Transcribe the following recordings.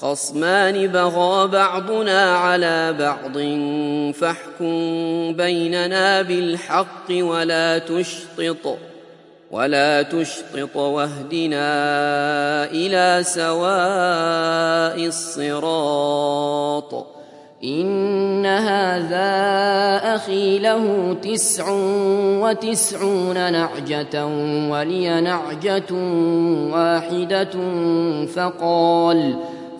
خصمان بغى بعضنا على بعض فاحكم بيننا بالحق ولا تشطط ولا تشطط واهدنا إلى سواء الصراط. إن هذا أخي له تسع وتسعون نعجة ولي نعجة واحدة فقال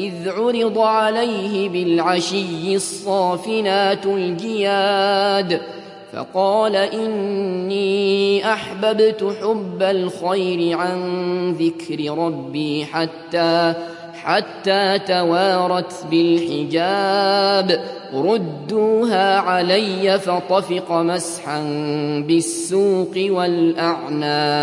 إذ عرض عليه بالعشي الصافنات الجياد فقال إني أحببت حب الخير عن ذكر ربي حتى حتى توارت بالحجاب. ردوها علي فطفق مسحا بالسوق والأعناق.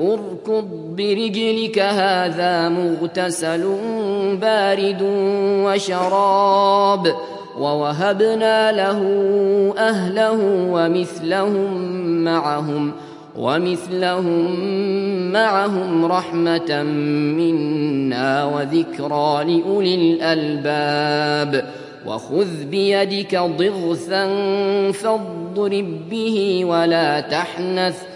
اركض برجلك هذا مغتسل بارد وشراب ووهبنا له أهله ومثلهم معهم ومثلهم معهم رحمة منا وذكرى لأولي الألباب. وخذ بيدك ضغثا فاضرب به ولا تحنث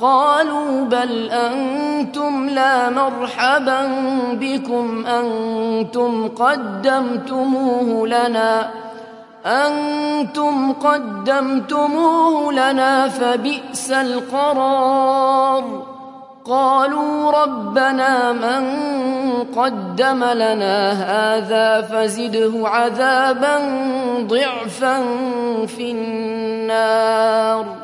قالوا بل أنتم لا مرحبا بكم أنتم قدمتموه لنا أنتم قدمتموه لنا فبئس القرار. قالوا ربنا من قدم لنا هذا فزده عذابا ضعفا في النار.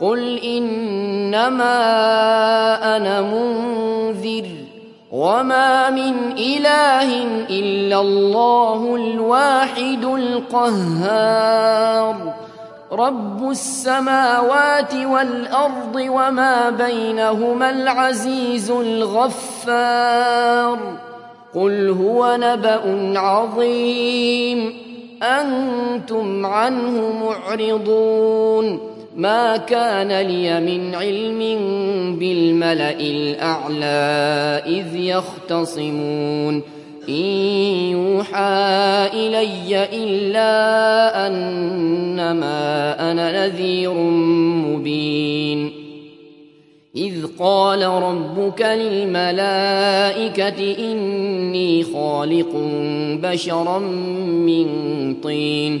قل إنما أنا منذر وما من إله إلا الله الواحد القهار. رب السماوات والأرض وما بينهما العزيز الغفار. قل هو نبأ عظيم. أنتم عنه معرضون. ما كان لي من علم بالملأ الأعلى إذ يختصمون. إن يوحى إلي إلا أنما أنا نذير مبين. إذ قال ربك للملائكة إني خالق بشرا من طين.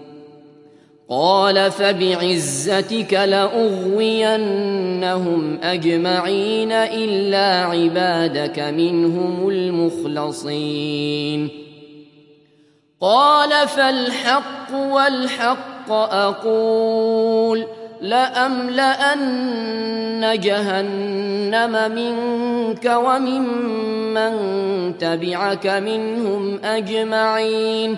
قال فبعزتك لأغوينهم أجمعين إلا عبادك منهم المخلصين. قال فالحق والحق أقول لأملأن جهنم منك وممن تبعك منهم أجمعين.